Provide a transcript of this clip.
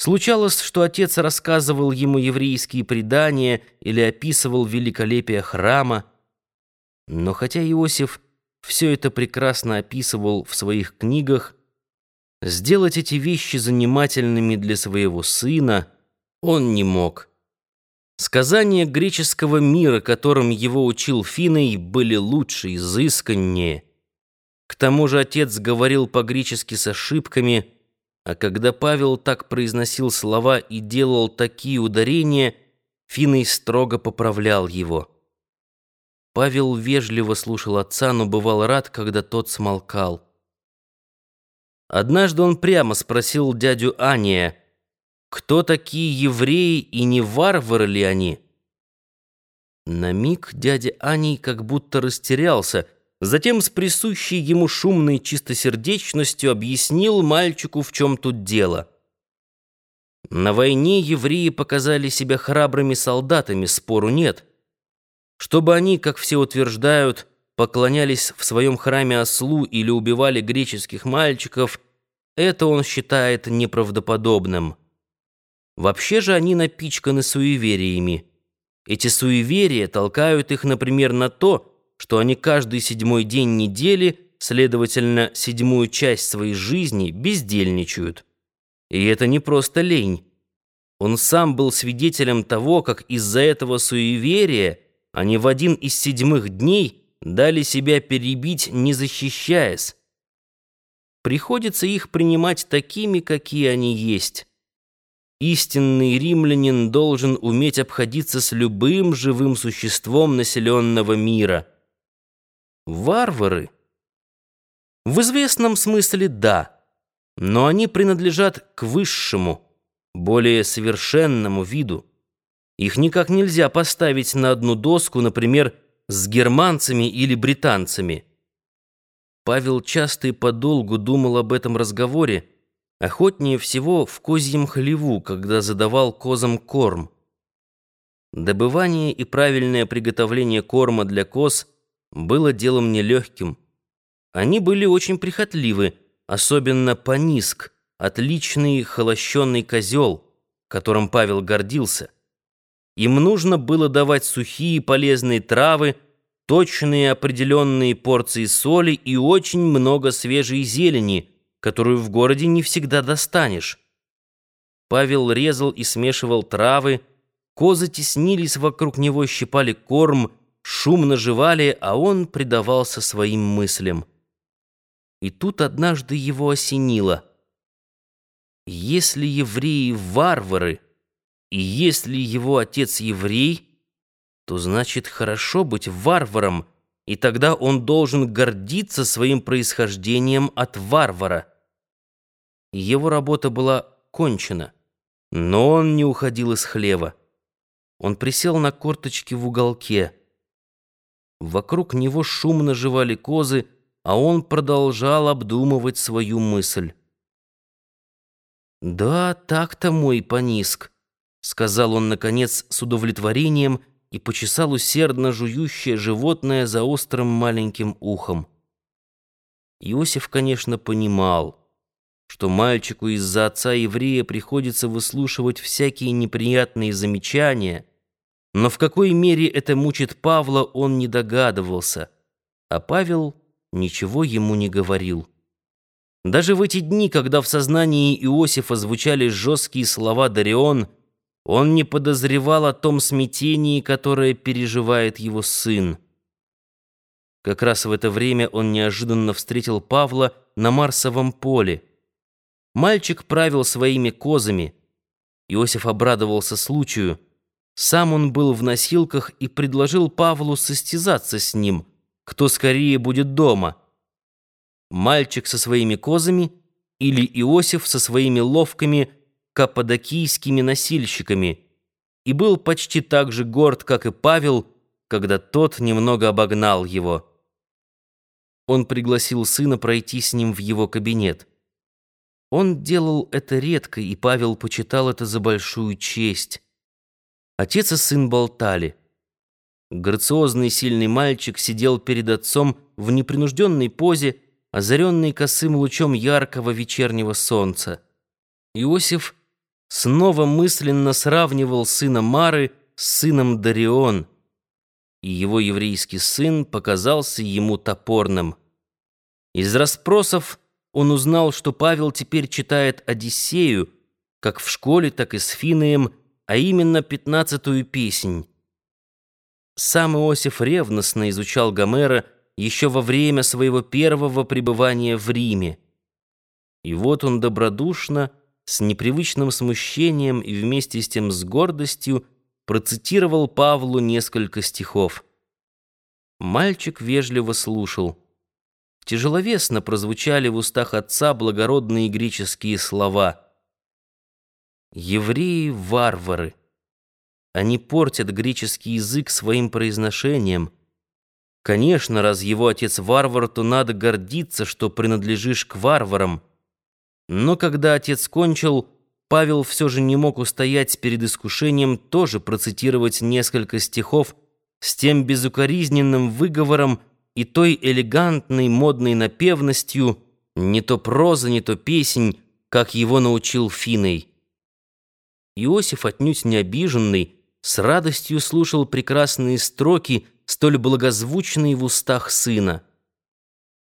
Случалось, что отец рассказывал ему еврейские предания или описывал великолепие храма. Но хотя Иосиф все это прекрасно описывал в своих книгах, сделать эти вещи занимательными для своего сына он не мог. Сказания греческого мира, которым его учил Финой, были лучше, изысканнее. К тому же отец говорил по-гречески с ошибками – а когда Павел так произносил слова и делал такие ударения, Финой строго поправлял его. Павел вежливо слушал отца, но бывал рад, когда тот смолкал. Однажды он прямо спросил дядю Ания, кто такие евреи и не варвары ли они? На миг дядя Аний как будто растерялся — Затем с присущей ему шумной чистосердечностью объяснил мальчику, в чем тут дело. На войне евреи показали себя храбрыми солдатами, спору нет. Чтобы они, как все утверждают, поклонялись в своем храме ослу или убивали греческих мальчиков, это он считает неправдоподобным. Вообще же они напичканы суевериями. Эти суеверия толкают их, например, на то, что они каждый седьмой день недели, следовательно, седьмую часть своей жизни, бездельничают. И это не просто лень. Он сам был свидетелем того, как из-за этого суеверия они в один из седьмых дней дали себя перебить, не защищаясь. Приходится их принимать такими, какие они есть. Истинный римлянин должен уметь обходиться с любым живым существом населенного мира — Варвары? В известном смысле да, но они принадлежат к высшему, более совершенному виду. Их никак нельзя поставить на одну доску, например, с германцами или британцами. Павел часто и подолгу думал об этом разговоре, охотнее всего в козьем хлеву, когда задавал козам корм. Добывание и правильное приготовление корма для коз – было делом нелегким. Они были очень прихотливы, особенно Паниск, отличный холощенный козел, которым Павел гордился. Им нужно было давать сухие полезные травы, точные определенные порции соли и очень много свежей зелени, которую в городе не всегда достанешь. Павел резал и смешивал травы, козы теснились вокруг него, щипали корм, шумно жевали, а он предавался своим мыслям. И тут однажды его осенило. Если евреи варвары, и если его отец еврей, то значит хорошо быть варваром, и тогда он должен гордиться своим происхождением от варвара. Его работа была кончена, но он не уходил из хлева. Он присел на корточки в уголке. Вокруг него шумно жевали козы, а он продолжал обдумывать свою мысль. «Да, так-то мой пониск», — сказал он, наконец, с удовлетворением и почесал усердно жующее животное за острым маленьким ухом. Иосиф, конечно, понимал, что мальчику из-за отца еврея приходится выслушивать всякие неприятные замечания — но в какой мере это мучит Павла, он не догадывался, а Павел ничего ему не говорил. Даже в эти дни, когда в сознании Иосифа звучали жесткие слова Дарион, он не подозревал о том смятении, которое переживает его сын. Как раз в это время он неожиданно встретил Павла на Марсовом поле. Мальчик правил своими козами. Иосиф обрадовался случаю — сам он был в носилках и предложил Павлу состязаться с ним, кто скорее будет дома. Мальчик со своими козами или Иосиф со своими ловкими каппадокийскими носильщиками и был почти так же горд, как и Павел, когда тот немного обогнал его. Он пригласил сына пройти с ним в его кабинет. Он делал это редко, и Павел почитал это за большую честь. Отец и сын болтали. Грациозный сильный мальчик сидел перед отцом в непринужденной позе, озаренный косым лучом яркого вечернего солнца. Иосиф снова мысленно сравнивал сына Мары с сыном Дарион, и его еврейский сын показался ему топорным. Из расспросов он узнал, что Павел теперь читает «Одиссею», как в школе, так и с Финеем, а именно пятнадцатую песнь. Сам Иосиф ревностно изучал Гомера еще во время своего первого пребывания в Риме. И вот он добродушно, с непривычным смущением и вместе с тем с гордостью процитировал Павлу несколько стихов. Мальчик вежливо слушал. Тяжеловесно прозвучали в устах отца благородные греческие слова. «Евреи — варвары. Они портят греческий язык своим произношением. Конечно, раз его отец варвар, то надо гордиться, что принадлежишь к варварам». Но когда отец кончил, Павел все же не мог устоять перед искушением тоже процитировать несколько стихов с тем безукоризненным выговором и той элегантной модной напевностью, не то проза, не то песнь, как его научил Финой. Иосиф, отнюдь не обиженный, с радостью слушал прекрасные строки, столь благозвучные в устах сына.